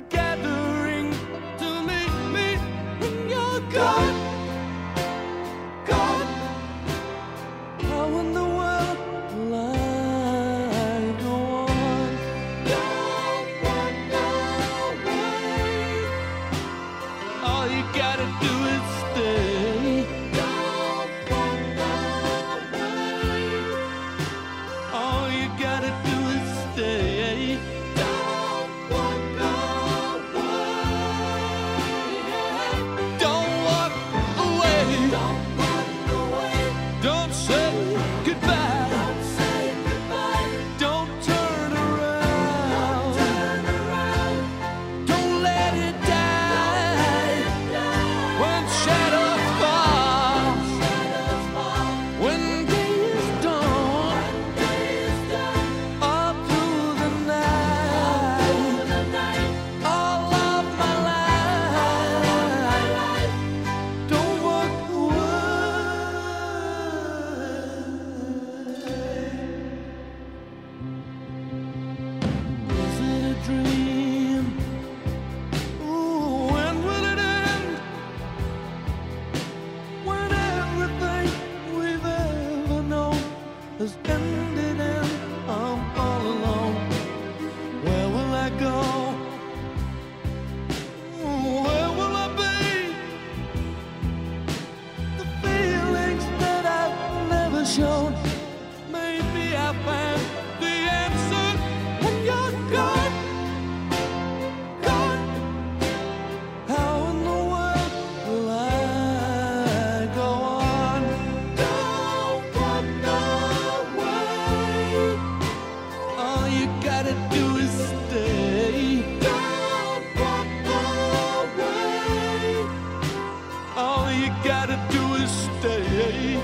together. I'm so Maybe I the answer you're gone. Gone. How in the world will I go on? Don't walk away. All you gotta do is stay. Don't walk away. All you gotta do is stay.